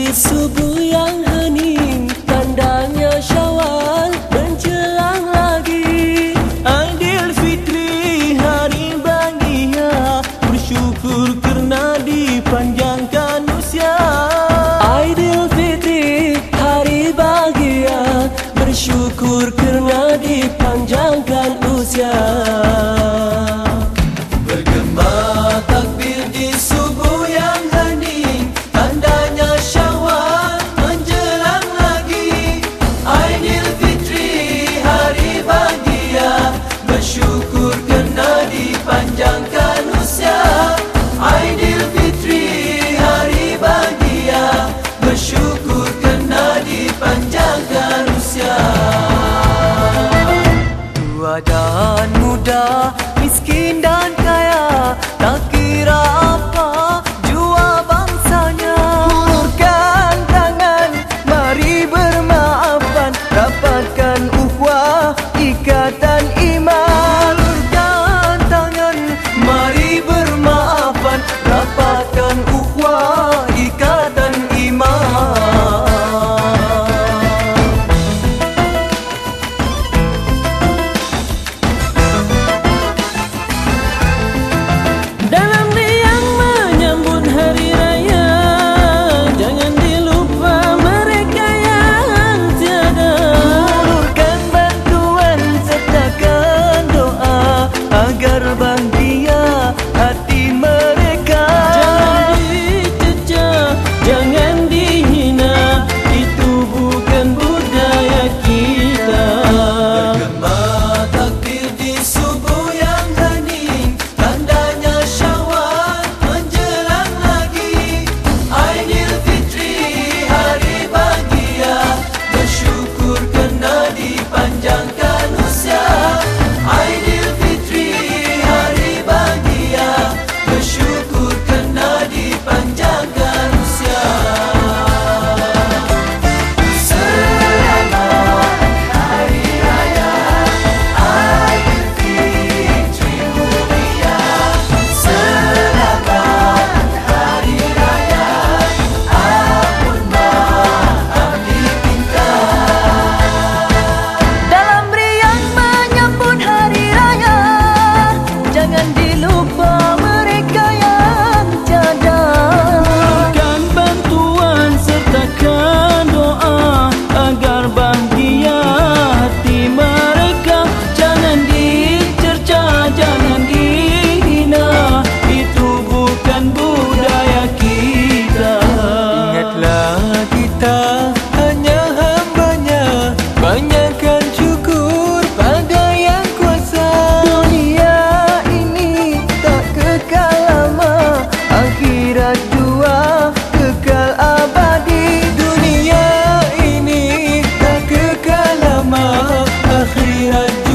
Di subuh yang hening Tandanya syawal menjelang lagi. Adil fitri hari bahagia Bersyukur kerana dipanjangkan usia. Adil fitri hari bahagia Bersyukur kerana muda, miskin dan right.